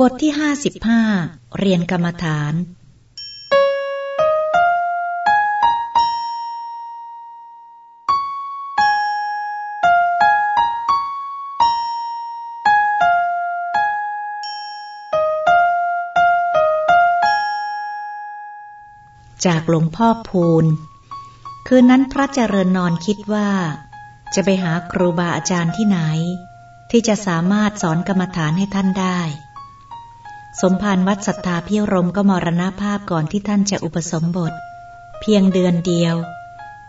บทที่ห้าสิบห้าเรียนกรรมฐาน จากหลวงพ่อพูน คืนนั้นพระเจริญนอนคิดว่า จะไปหาครูบาอาจารย์ที่ไหน ที่จะสามารถสอนกรรมฐานให้ท่านได้ สมภารวัดสัทธาพิรมก็มรณภาพก่อนที่ท่านจะอุปสมบท เพียงเดือนเดียว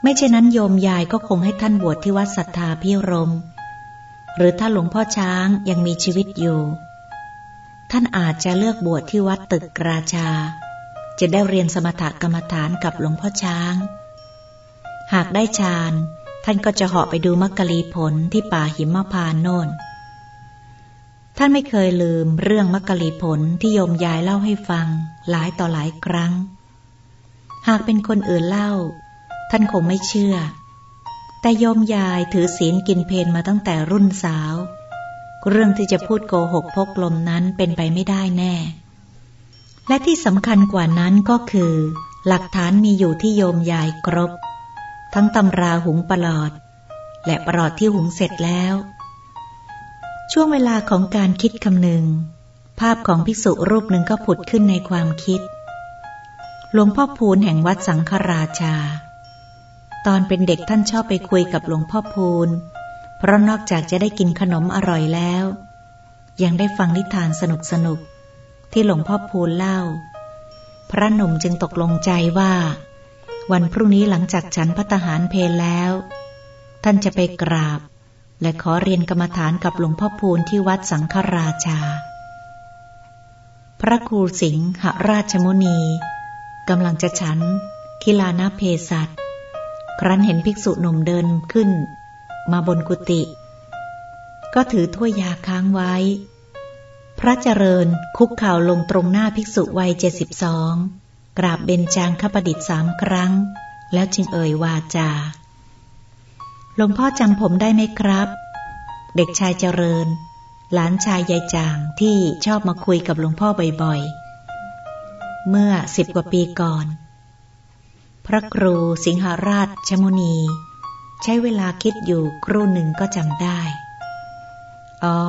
ไม่เช่นนั้นโยมยายก็คงให้ท่านบวชที่วัดสัทธาพิรม หรือถ้าหลวงพ่อช้างยังมีชีวิตอยู่ ท่านอาจจะเลือกบวชที่วัดตึกราชา จะได้เรียนสมถกรรมฐานกับหลวงพ่อช้าง หากได้ฌานท่านก็จะเหาะไปดูมักกะลีผลที่ป่าหิมพานโน่น ท่านไม่เคยลืมเรื่องมักกะลีผลที่โยมยายเล่าให้ฟัง หลายต่อหลายครั้ง หากเป็นคนอื่นเล่า ท่านคงไม่เชื่อ แต่โยมยายถือศีลกินเพนมาตั้งแต่รุ่นสาว เรื่องที่จะพูดโกหกพกลมนั้นเป็นไปไม่ได้แน่ และที่สำคัญกว่านั้นก็คือ หลักฐานมีอยู่ที่โยมยายครบ ทั้งตำราหุงปลอด และปลอดที่หุงเสร็จแล้ว ช่วงเวลาของการคิดคำนึง ภาพของภิกษุรูปหนึ่งก็ผุดขึ้นในความคิด หลวงพ่อพูนแห่งวัดสังฆราชา ตอนเป็นเด็กท่านชอบไปคุยกับหลวงพ่อพูน เพราะนอกจากจะได้กินขนมอร่อยแล้ว ยังได้ฟังนิทานสนุกสนุกที่หลวงพ่อพูนเล่า พระหนุ่มจึงตกลงใจว่า วันพรุ่งนี้หลังจากฉันพัตหารเพลแล้ว ท่านจะไปกราบ และขอเรียนกรรมฐานกับหลวงพ่อพูนที่วัดสังฆราชา พระครูสิงหราชมุนีกำลังจะฉันคิลานาเพสัตครั้นเห็นภิกษุหนุ่มเดินขึ้น มาบนกุฏิก็ถือถ้วยยาค้างไว้ พระเจริญคุกเข่าลงตรงหน้าภิกษุวัยเจ็ดสิบสองกราบเบญจางคประดิษฐ์สามครั้ง แล้วจึงเอ่ยวาจา หลวงพ่อจำผมได้ไหมครับ เด็กชายเจริญ หลานชายยายจางที่ชอบมาคุยกับหลวงพ่อบ่อยๆ เมื่อสิบกว่าปีก่อน พระครูสิงหราชชมุนี ใช้เวลาคิดอยู่ครู่หนึ่งก็จำได้ อ๋อ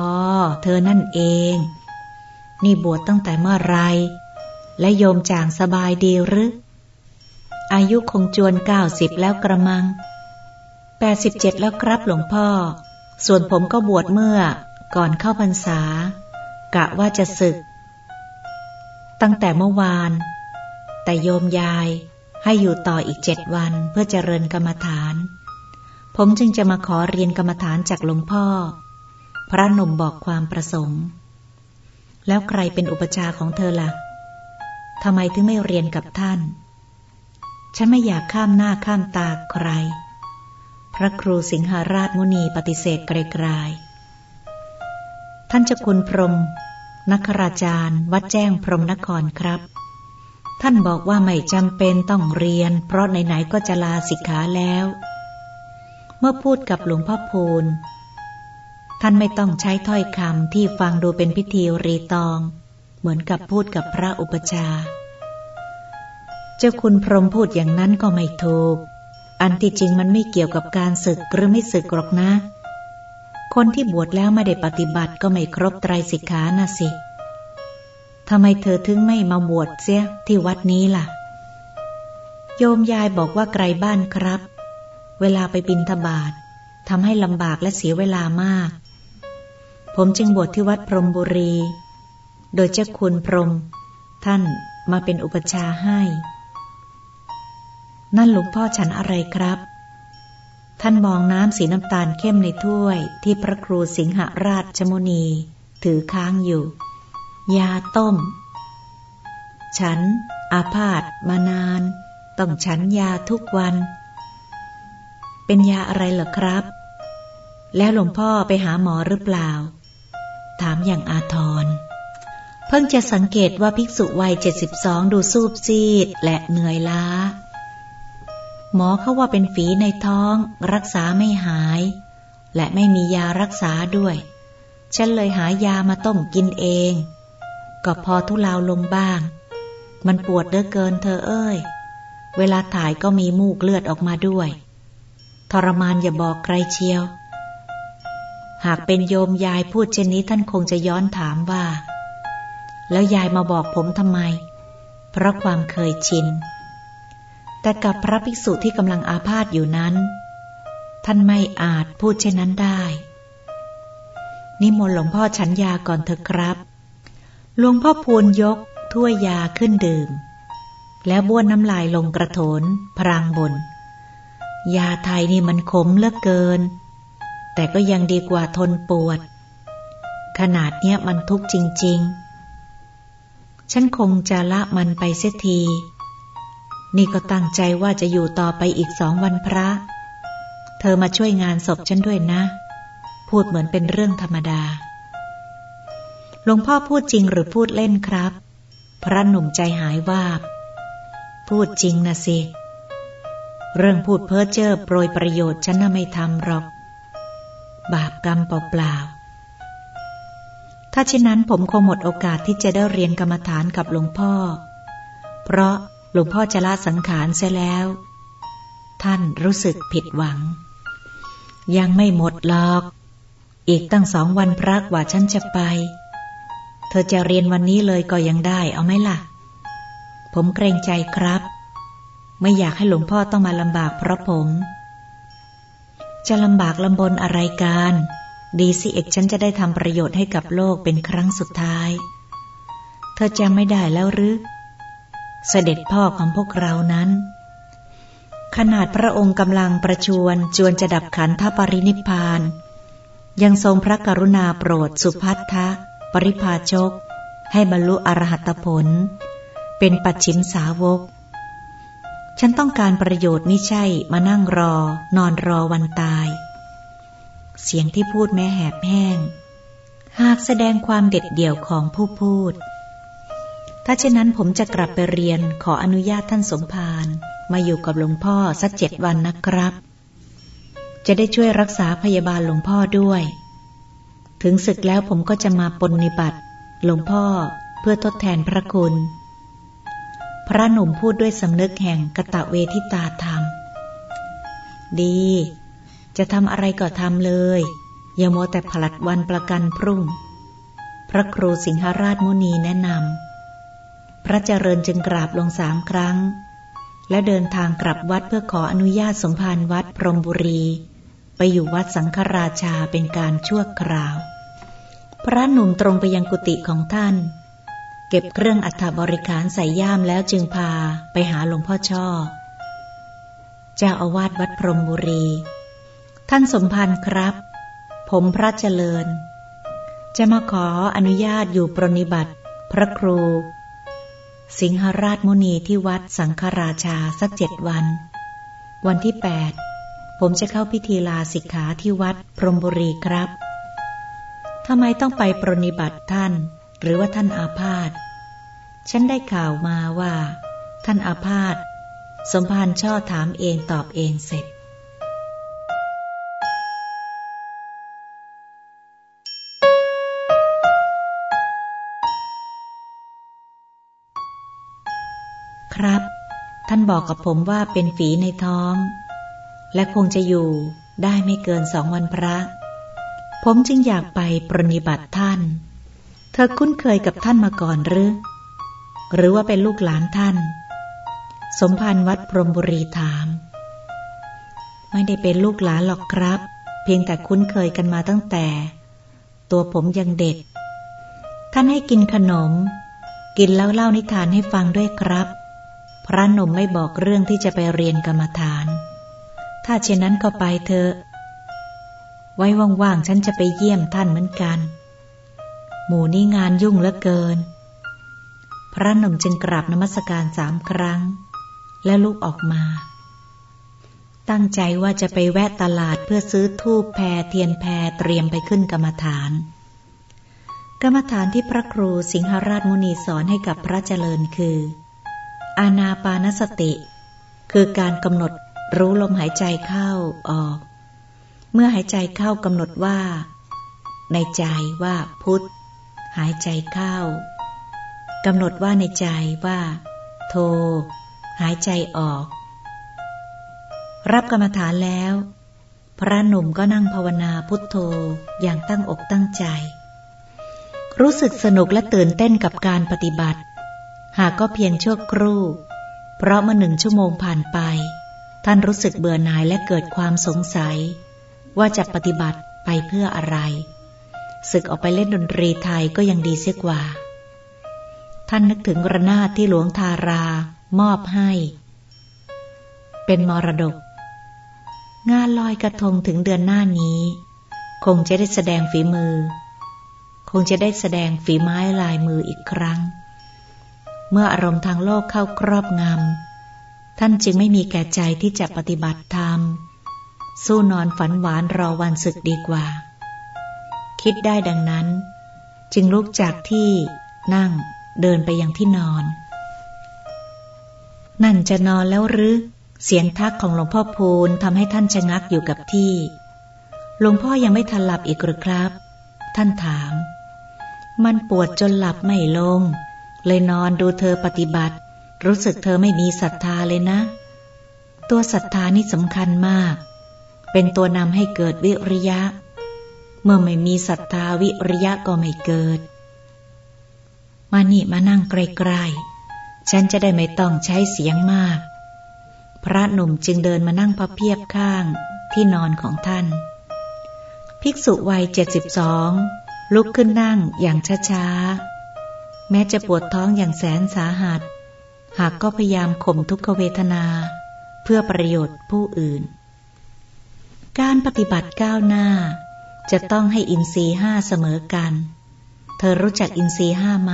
เธอนั่นเอง นี่บวชตั้งแต่เมื่อไร และโยมจางสบายดีหรือ อายุคงจวนเก้าสิบแล้วกระมัง แปดสิบเจ็ดแล้วครับหลวงพ่อ ส่วนผมก็บวชเมื่อก่อนเข้าพรรษา กะว่าจะศึก ตั้งแต่เมื่อวาน แต่โยมยายให้อยู่ต่ออีกเจ็ดวันเพื่อเจริญกรรมฐาน ผมจึงจะมาขอเรียนกรรมฐานจากหลวงพ่อ พระหนุ่มบอกความประสงค์ แล้วใครเป็นอุปชาของเธอละ่ะทำไมถึงไม่เรียนกับท่าน ฉันไม่อยากข้ามหน้าข้ามตาใคร ระครูสิงหาราชมุนีปฏิเสธไกลๆท่านเจ้าคุณพรมนักราจารย์ วัดแจ้งพรมนครครับ ท่านบอกว่าไม่จำเป็นต้องเรียน เพราะไหนๆก็จะลาสิกขาแล้ว เมื่อพูดกับหลวงพ่อพูนท่านไม่ต้องใช้ถ้อยคำที่ฟังดูเป็นพิธีรีตอง เหมือนกับพูดกับพระอุปชา เจ้าคุณพรมพูดอย่างนั้นก็ไม่ถูก อันที่จริงมันไม่เกี่ยวกับการศึกหรือไม่ศึกหรอกนะ คนที่บวชแล้วไม่ได้ปฏิบัติก็ไม่ครบไตรสิกขานะสิทำไมเธอถึงไม่มาบวชเสียที่วัดนี้ล่ะ โยมยายบอกว่าไกลบ้านครับ เวลาไปบินทบาททำให้ลำบากและเสียเวลามาก ผมจึงบวชที่วัดพรมบุรี โดยเจ้าคุณพรม ท่านมาเป็นอุปชาให้ นั่นหลวงพ่อฉันอะไรครับ ท่านมองน้ำสีน้ำตาลเข้มในถ้วยที่พระครูสิงหราชชมุนี ถือค้างอยู่ ยาต้ม ฉัน อาพาธมานาน ต้องฉันยาทุกวัน เป็นยาอะไรเหรอครับ แล้วหลวงพ่อไปหาหมอหรือเปล่า ถามอย่างอาทรเพิ่งจะสังเกตว่าภิกษุวัยเจ็ดสิบสองดูซูบซีดและเหนื่อยล้า หมอเขาว่าเป็นฝีในท้อง รักษาไม่หาย และไม่มียารักษาด้วย ฉันเลยหายามาต้มกินเอง ก็พอทุเลาลงบ้าง มันปวดเหลือเกินเธอเอ้ย เวลาถ่ายก็มีมูกเลือดออกมาด้วย ทรมานอย่าบอกใครเชียว หากเป็นโยมยายพูดเช่นนี้ท่านคงจะย้อนถามว่า แล้วยายมาบอกผมทำไม เพราะความเคยชิน แต่กับพระภิกษุที่กำลังอาพาธอยู่นั้น ท่านไม่อาจพูดเช่นนั้นได้ นิมนต์หลวงพ่อฉันยาก่อนเถอะครับ หลวงพ่อพูนยกถ้วยยาขึ้นดื่ม แล้วบ้วนน้ำลายลงกระโถนพรางบน ยาไทยนี่มันขมเลือกเกิน แต่ก็ยังดีกว่าทนปวด ขนาดเนี้ยมันทุกข์จริง ๆ ฉันคงจะละมันไปเสียที นี่ก็ตั้งใจว่าจะอยู่ต่อไปอีกสองวันพระ เธอมาช่วยงานศพฉันด้วยนะ พูดเหมือนเป็นเรื่องธรรมดา หลวงพ่อพูดจริงหรือพูดเล่นครับ พระหนุ่มใจหายวาบ พูดจริงนะสิ เรื่องพูดเพ้อเจ้อโปรยประโยชน์ฉันน่ะไม่ทำหรอก บาปกรรมเปล่าๆ ถ้าเช่นนั้นผมคงหมดโอกาสที่จะได้เรียนกรรมฐานกับหลวงพ่อ เพราะ หลวงพ่อจะละสังขารเสียแล้ว ท่านรู้สึกผิดหวัง ยังไม่หมดหรอก อีกตั้งสองวันพระกว่าฉันจะไป เธอจะเรียนวันนี้เลยก็ยังได้เอาไหมล่ะ ผมเกรงใจครับ ไม่อยากให้หลวงพ่อต้องมาลำบากเพราะผม จะลำบากลำบนอะไรกัน ดีสิเอกฉันจะได้ทำประโยชน์ให้กับโลกเป็นครั้งสุดท้าย เธอจำไม่ได้แล้วหรือ เสด็จพ่อของพวกเรานั้น ขนาดพระองค์กำลังประชวรจวนจะดับขันธปรินิพพาน ยังทรงพระกรุณาโปรดสุพัทธะ ปริพาชก ให้บรรลุอรหัตผล เป็นปัจฉิมสาวก ฉันต้องการประโยชน์ไม่ใช่มานั่งรอ นอนรอวันตาย เสียงที่พูดแม้แหบแห้ง หากแสดงความเด็ดเดี่ยวของผู้พูด ถ้าเช่นนั้นผมจะกลับไปเรียนขออนุญาตท่านสมภารมาอยู่กับหลวงพ่อสักเจ็ดวันนะครับ จะได้ช่วยรักษาพยาบาลหลวงพ่อด้วย ถึงศึกแล้วผมก็จะมาปนนิบัติหลวงพ่อเพื่อทดแทนพระคุณ พระหนุ่มพูดด้วยสำนึกแห่งกะตะเวทิตาธรรม ดี จะทำอะไรก็ทำเลย อย่ามัวแต่ผลัดวันประกันพรุ่ง พระครูสิงหราชมุนีแนะนำ พระเจริญจึงกราบลงสามครั้ง และเดินทางกลับวัดเพื่อขออนุญาตสมภารวัดพรหมบุรี ไปอยู่วัดสังฆราชาเป็นการชั่วคราว พระหนุ่มตรงไปยังกุฏิของท่าน เก็บเครื่องอัฐบริการใส่ย่ามแล้วจึงพาไปหาหลวงพ่อช่อ เจ้าอาวาสวัดพรหมบุรี ท่านสมภารครับ ผมพระเจริญ จะมาขออนุญาตอยู่ปรนิบัติ พระครู สิงหราชมุนีที่วัดสังฆราชาสักเจ็ดวัน วันที่แปดผมจะเข้าพิธีลาสิกขาที่วัดพรมบุรีครับทำไมต้องไปปรนิบัติท่าน หรือว่าท่านอาพาธฉันได้ข่าวมาว่า ท่านอาพาธสมภารช่อถามเองตอบเองเสร็จ ครับ ท่านบอกกับผมว่าเป็นฝีในท้อง และคงจะอยู่ได้ไม่เกินสองวันพระ ผมจึงอยากไปปรนิบัติท่าน เธอคุ้นเคยกับท่านมาก่อนหรือ หรือว่าเป็นลูกหลานท่าน สมภารวัดพรหมบุรีถาม ไม่ได้เป็นลูกหลานหรอกครับ เพียงแต่คุ้นเคยกันมาตั้งแต่ ตัวผมยังเด็ก ท่านให้กินขนม กินแล้วเล่านิทานให้ฟังด้วยครับ พระหนุ่มไม่บอกเรื่องที่จะไปเรียนกรรมฐาน ถ้าเช่นนั้นก็ไปเถอะ ไว้ว่างๆฉันจะไปเยี่ยมท่านเหมือนกัน หมู่นี้งานยุ่งเหลือเกิน พระหนุ่มจึงกราบนมัสการสามครั้ง และลุกออกมา ตั้งใจว่าจะไปแวะตลาดเพื่อซื้อทูบแพรเทียนแพรเตรียมไปขึ้นกรรมฐานกรรมฐานที่พระครูสิงหราชมุนีสอนให้กับพระเจริญคือ อาณาปานสติ คือการกำหนดรู้ลมหายใจเข้าออก เมื่อหายใจเข้ากำหนดว่า ในใจว่าพุทธหายใจเข้ากำหนดว่าในใจว่า โท หายใจออก รับกรรมฐานแล้ว พระหนุ่มก็นั่งภาวนาพุทโธอย่างตั้งอกตั้งใจ รู้สึกสนุกและตื่นเต้นกับการปฏิบัติ หากก็เพียงชั่วครู่ เพราะเมื่อหนึ่งชั่วโมงผ่านไป ท่านรู้สึกเบื่อหน่ายและเกิดความสงสัย ว่าจะปฏิบัติไปเพื่ออะไร ศึกออกไปเล่นดนตรีไทยก็ยังดีเสียกว่า ท่านนึกถึงระนาดที่หลวงทารามอบให้ เป็นมรดก งานลอยกระทงถึงเดือนหน้านี้ คงจะได้แสดงฝีมือ คงจะได้แสดงฝีไม้ลายมืออีกครั้ง เมื่ออารมณ์ทางโลกเข้าครอบงำ ท่านจึงไม่มีแก่ใจที่จะปฏิบัติธรรม สู้นอนฝันหวานรอวันศึกดีกว่า คิดได้ดังนั้น จึงลุกจากที่นั่งเดินไปยังที่นอน นั่นจะนอนแล้วหรือ เสียงทักของหลวงพ่อพูนทำให้ท่านชะงักอยู่กับที่ หลวงพ่อยังไม่ทันหลับอีกหรือครับ ท่านถาม มันปวดจนหลับไม่ลง เลยนอนดูเธอปฏิบัติ รู้สึกเธอไม่มีศรัทธาเลยนะ ตัวศรัทธานี่สำคัญมาก เป็นตัวนำให้เกิดวิริยะ เมื่อไม่มีศรัทธาวิริยะก็ไม่เกิด มานี่มานั่งไกลๆฉันจะได้ไม่ต้องใช้เสียงมาก พระหนุ่มจึงเดินมานั่งพับเพียบข้างที่นอนของท่าน ภิกษุวัยเจ็ดสิบสองลุกขึ้นนั่งอย่างช้าๆ แม้จะปวดท้องอย่างแสนสาหัส หากก็พยายามข่มทุกขเวทนา เพื่อประโยชน์ผู้อื่น การปฏิบัติก้าวหน้า จะต้องให้อินทรีห้าเสมอกัน เธอรู้จักอินทรีห้าไหม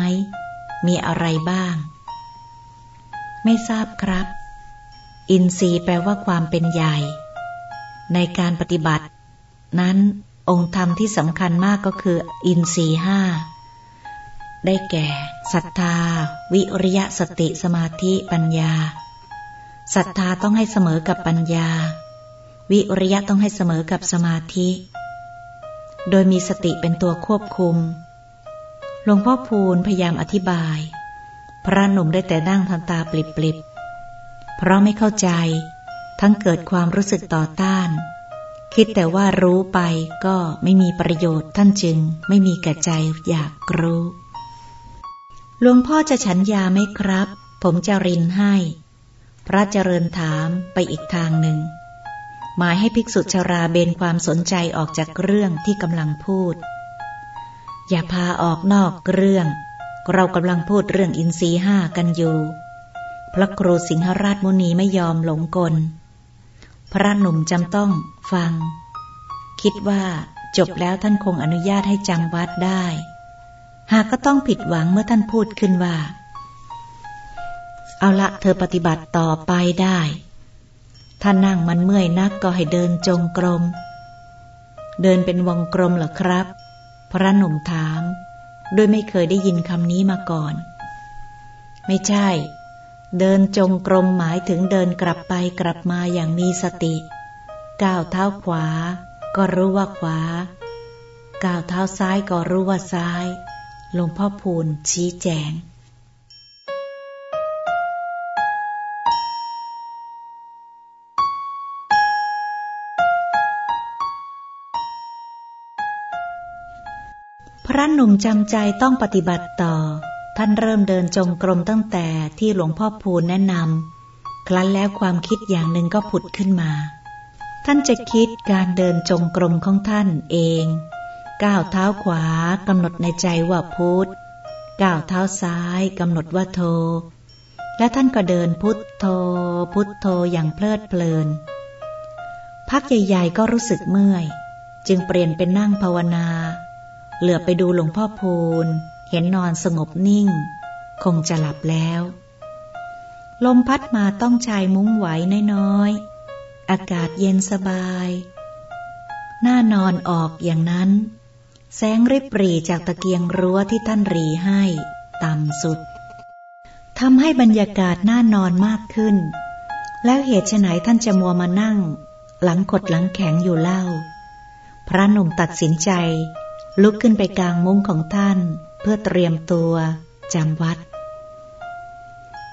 มีอะไรบ้าง ไม่ทราบครับ อินทรีแปลว่าความเป็นใหญ่ ในการปฏิบัติ นั้นองค์ธรรมที่สำคัญมากก็คือ อินทรีห้า ได้แก่ศรัทธา วิริยะสติสมาธิปัญญาศรัทธาต้องให้เสมอกับปัญญา วิริยะต้องให้เสมอกับสมาธิ โดยมีสติเป็นตัวควบคุมหลวงพ่อพูนพยายามอธิบาย พระหนุ่มได้แต่นั่งทำตาปลิบๆเพราะไม่เข้าใจ ทั้งเกิดความรู้สึกต่อต้าน คิดแต่ว่ารู้ไปก็ไม่มีประโยชน์ท่านจึงไม่มีแก่ใจอยากรู้ หลวงพ่อจะฉันยาไหมครับ ผมจะรินให้ พระเจริญถามไปอีกทางหนึ่ง หมายให้ภิกษุชราเบนความสนใจออกจากเรื่องที่กำลังพูด อย่าพาออกนอกเรื่อง เรากำลังพูดเรื่องอินทรีห้ากันอยู่ พระครูสิงหราชมุนีไม่ยอมหลงกล พระหนุ่มจำต้องฟัง คิดว่าจบแล้วท่านคงอนุญาตให้จำวัดได้ หากก็ต้องผิดหวังเมื่อท่านพูดขึ้นว่า เอาละเธอปฏิบัติต่อไปได้ ถ้านั่งมันเมื่อยนักก็ให้เดินจงกรม เดินเป็นวงกลมเหรอครับ พระหนุ่มถาม โดยไม่เคยได้ยินคำนี้มาก่อน ไม่ใช่ เดินจงกรมหมายถึงเดินกลับไปกลับมาอย่างมีสติ ก้าวเท้าขวา ก็รู้ว่าขวา ก้าวเท้าซ้ายก็รู้ว่าซ้าย หลวงพ่อพูนชี้แจง พระหนุ่มจำใจต้องปฏิบัติต่อ ท่านเริ่มเดินจงกรมตั้งแต่ที่หลวงพ่อพูนแนะนำครั้นแล้วความคิดอย่างหนึ่งก็ผุดขึ้นมา ท่านจะคิดการเดินจงกรมของท่านเอง ก้าวเท้าขวากำหนดในใจว่าพุทธก้าวเท้าซ้ายกำหนดว่าโท และท่านก็เดินพุทโธพุทโธอย่างเพลิดเพลิน พักใหญ่ๆก็รู้สึกเมื่อย จึงเปลี่ยนเป็นนั่งภาวนา เหลือไปดูหลวงพ่อพูน เห็นนอนสงบนิ่ง คงจะหลับแล้ว ลมพัดมาต้องชายมุ้งไหวน้อยๆอากาศเย็นสบาย หน้านอนออกอย่างนั้น แสงริบหรี่จากตะเกียงรั้วที่ท่านรีให้ ต่ำสุดทำให้บรรยากาศน่านอนมากขึ้น แล้วเหตุไฉนท่านจะมัวมานั่ง หลังกดหลังแข็งอยู่เล่า พระหนุ่มตัดสินใจ ลุกขึ้นไปกลางมุ้งของท่าน เพื่อเตรียมตัวจำวัด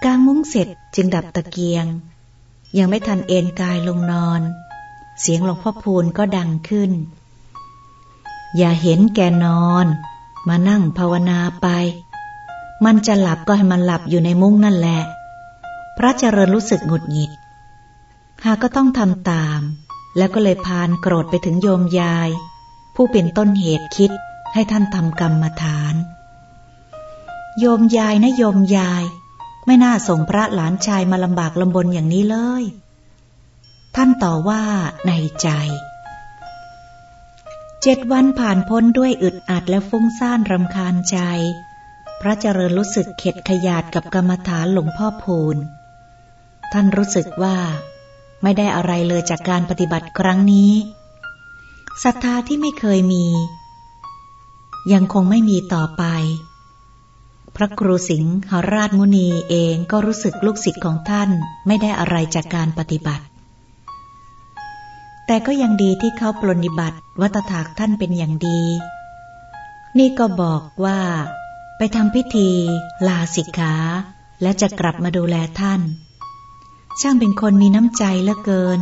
กลางมุ้งเสร็จจึงดับตะเกียง ยังไม่ทันเอนกายลงนอน เสียงหลวงพ่อพูนก็ดังขึ้น อย่าเห็นแกนอน มานั่งภาวนาไป มันจะหลับก็ให้มันหลับอยู่ในมุ้งนั่นแหละ พระเจริญรู้สึกหงุดหงิด หาก็ต้องทำตาม แล้วก็เลยพานโกรธไปถึงโยมยาย ผู้เป็นต้นเหตุคิดให้ท่านทำกรรมฐาน โยมยายนะโยมยาย ไม่น่าส่งพระหลานชายมาลำบากลำบนอย่างนี้เลย ท่านต่อว่าในใจ เจ็ดวันผ่านพ้นด้วยอึดอัดและฟุ้งซ่านรำคาญใจ พระเจริญรู้สึกเข็ดขยาดกับกรรมฐานหลวงพ่อพูน ท่านรู้สึกว่า ไม่ได้อะไรเลยจากการปฏิบัติครั้งนี้ศรัทธาที่ไม่เคยมี ยังคงไม่มีต่อไป พระครูสิงหราชมุนีเองก็รู้สึกลูกศิษย์ของท่านไม่ได้อะไรจากการปฏิบัติ แต่ก็ยังดีที่เขาปรนิบัติวัตถากท่านเป็นอย่างดี นี่ก็บอกว่า ไปทำพิธีลาสิกขาและจะกลับมาดูแลท่าน ช่างเป็นคนมีน้ำใจเหลือเกิน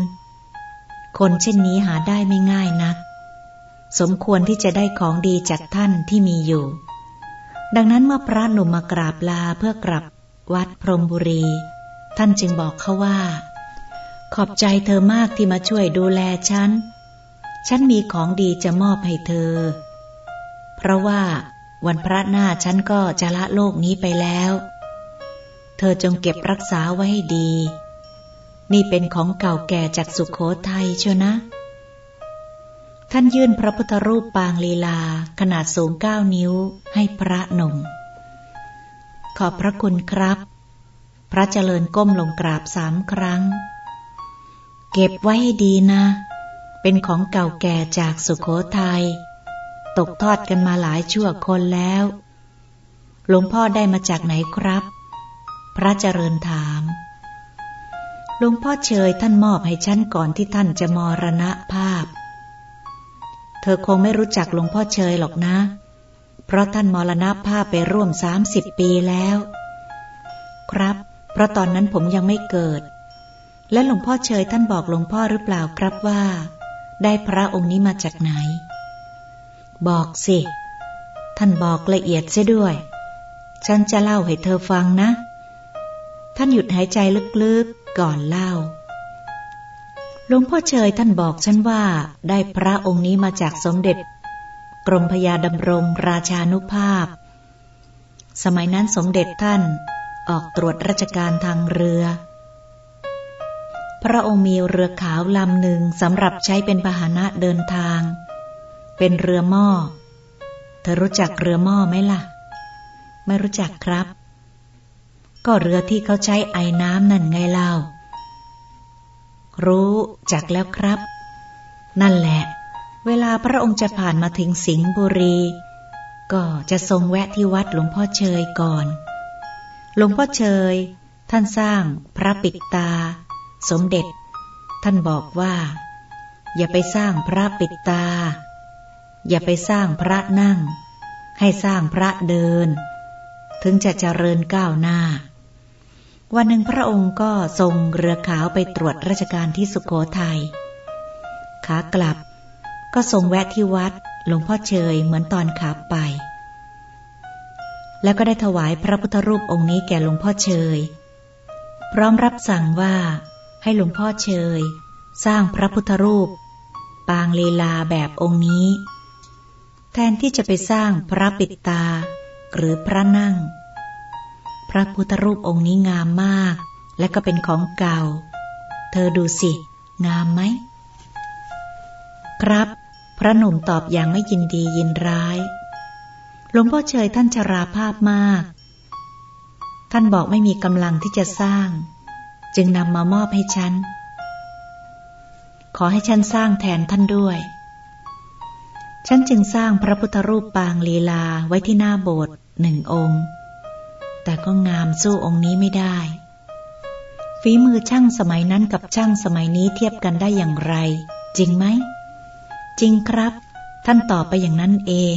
คนเช่นนี้หาได้ไม่ง่ายนัก สมควรที่จะได้ของดีจากท่านที่มีอยู่ ดังนั้นเมื่อพระหนุ่มมากราบลาเพื่อกลับวัดพรมบุรี ท่านจึงบอกเขาว่า ขอบใจเธอมากที่มาช่วยดูแลฉัน ฉันมีของดีจะมอบให้เธอ เพราะว่าวันพระหน้าฉันก็จะละโลกนี้ไปแล้ว เธอจงเก็บรักษาไว้ให้ดี นี่เป็นของเก่าแก่จากสุขโขทัยเชียวนะ ท่านยื่นพระพุทธรูปปางลีลาขนาดสูงเก้านิ้วให้พระหนุ่ม ขอบพระคุณครับ พระเจริญก้มลงกราบสามครั้ง เก็บไว้ให้ดีนะ เป็นของเก่าแก่จากสุขโขทยัย ตกทอดกันมาหลายชั่วคนแล้ว หลวงพ่อได้มาจากไหนครับ พระเจริญถาม หลวงพ่อเชยท่านมอบให้ฉันก่อนที่ท่านจะมรณภาพ เธอคงไม่รู้จักหลวงพ่อเชยหรอกนะ เพราะท่านมรณภาพไปร่วมสามสิบปีแล้ว ครับ เพราะตอนนั้นผมยังไม่เกิด และหลวงพ่อเชยท่านบอกหลวงพ่อหรือเปล่าครับว่า ได้พระองค์นี้มาจากไหน บอกสิ ท่านบอกละเอียดเสียด้วย ฉันจะเล่าให้เธอฟังนะ ท่านหยุดหายใจลึกๆก่อนเล่าหลวงพ่อเชยท่านบอกฉันว่าได้พระองค์นี้มาจากสมเด็จ กรมพยาดำรงราชานุภาพ สมัยนั้นสมเด็จท่านออกตรวจราชการทางเรือ พระองค์มีเรือขาวลำหนึ่งสำหรับใช้เป็นพาหนะเดินทาง เป็นเรือหม้อ เธอรู้จักเรือหม้อไหมล่ะ ไม่รู้จักครับ ก็เรือที่เขาใช้ไอ้น้ำนั่นไงเล่า รู้จักแล้วครับ นั่นแหละ เวลาพระองค์จะผ่านมาถึงสิงห์บุรี ก็จะทรงแวะที่วัดหลวงพ่อเชยก่อน หลวงพ่อเชย ท่านสร้างพระปิดตา สมเด็จ ท่านบอกว่า อย่าไปสร้างพระปิดตา อย่าไปสร้างพระนั่ง ให้สร้างพระเดิน ถึงจะเจริญก้าวหน้า วันหนึ่งพระองค์ก็ทรงเรือขาวไปตรวจราชการที่สุขโขทยัยขากลับก็ทรงแวะที่วัดหลวงพ่อเชยเหมือนตอนขาไป แล้วก็ได้ถวายพระพุทธรูปองค์นี้แก่หลวงพ่อเชย พร้อมรับสั่งว่า ให้หลวงพ่อเชย สร้างพระพุทธรูป ปางลีลาแบบองค์นี้ แทนที่จะไปสร้างพระปิดตา หรือพระนั่ง พระพุทธรูปองค์นี้งามมาก และก็เป็นของเก่า เธอดูสิ งามไหม ครับ พระหนุ่มตอบอย่างไม่ยินดียินร้ายหลวงพ่อเชยท่านชราภาพมาก ท่านบอกไม่มีกำลังที่จะสร้าง จึงนำมามอบให้ฉัน ขอให้ฉันสร้างแทนท่านด้วย ฉันจึงสร้างพระพุทธรูปปางลีลาไว้ที่หน้าโบสถ์หนึ่งองค์ แต่ก็งามสู้องค์นี้ไม่ได้ ฝีมือช่างสมัยนั้นกับช่างสมัยนี้เทียบกันได้อย่างไร จริงไหม จริงครับ ท่านตอบไปอย่างนั้นเอง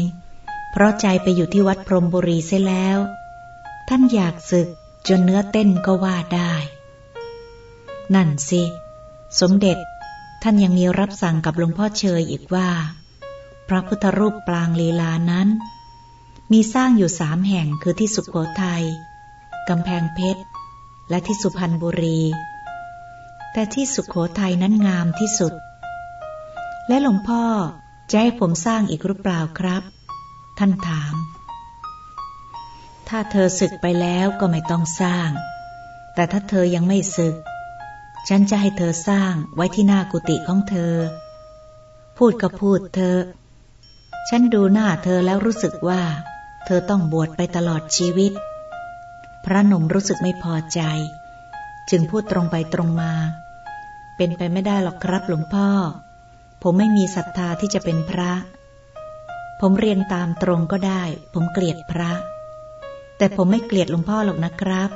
เพราะใจไปอยู่ที่วัดพรมบุรีเสียแล้ว ท่านอยากศึกจนเนื้อเต้นก็ว่าได้ นั่นสิ สมเด็จ ท่านยังมีรับสั่งกับหลวงพ่อเชยอีกว่า พระพุทธรูปปรางลีลานั้น มีสร้างอยู่สามแห่งคือที่สุขโขทยัยกำแพงเพชร และที่สุพรรณบุรี แต่ที่สุขโขทัยนั้นงามที่สุด และหลวงพ่อจะให้ผมสร้างอีกหรือเปล่าครับ ท่านถาม ถ้าเธอศึกไปแล้วก็ไม่ต้องสร้าง แต่ถ้าเธอยังไม่ศึก ฉันจะให้เธอสร้างไว้ที่หน้ากุฏิของเธอ พูดก็พูดเธอ ฉันดูหน้าเธอแล้วรู้สึกว่า เธอต้องบวชไปตลอดชีวิต พระหนุ่มรู้สึกไม่พอใจ จึงพูดตรงไปตรงมา เป็นไปไม่ได้หรอกครับหลวงพ่อ ผมไม่มีศรัทธาที่จะเป็นพระ ผมเรียนตามตรงก็ได้ ผมเกลียดพระ แต่ผมไม่เกลียดหลวงพ่อหรอกนะครับ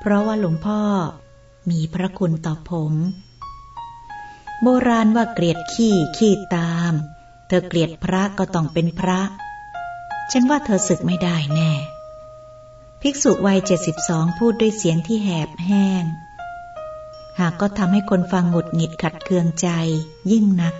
เพราะว่าหลวงพ่อ มีพระคุณต่อผม โบราณว่าเกลียดขี้ขี้ตาม เธอเกลียดพระก็ต้องเป็นพระ ฉันว่าเธอศึกไม่ได้แน่ ภิกษุวัยเจ็ดสิบสองพูดด้วยเสียงที่แหบแห้ง หากก็ทำให้คนฟังหงุดหงิดขัดเคืองใจยิ่งนัก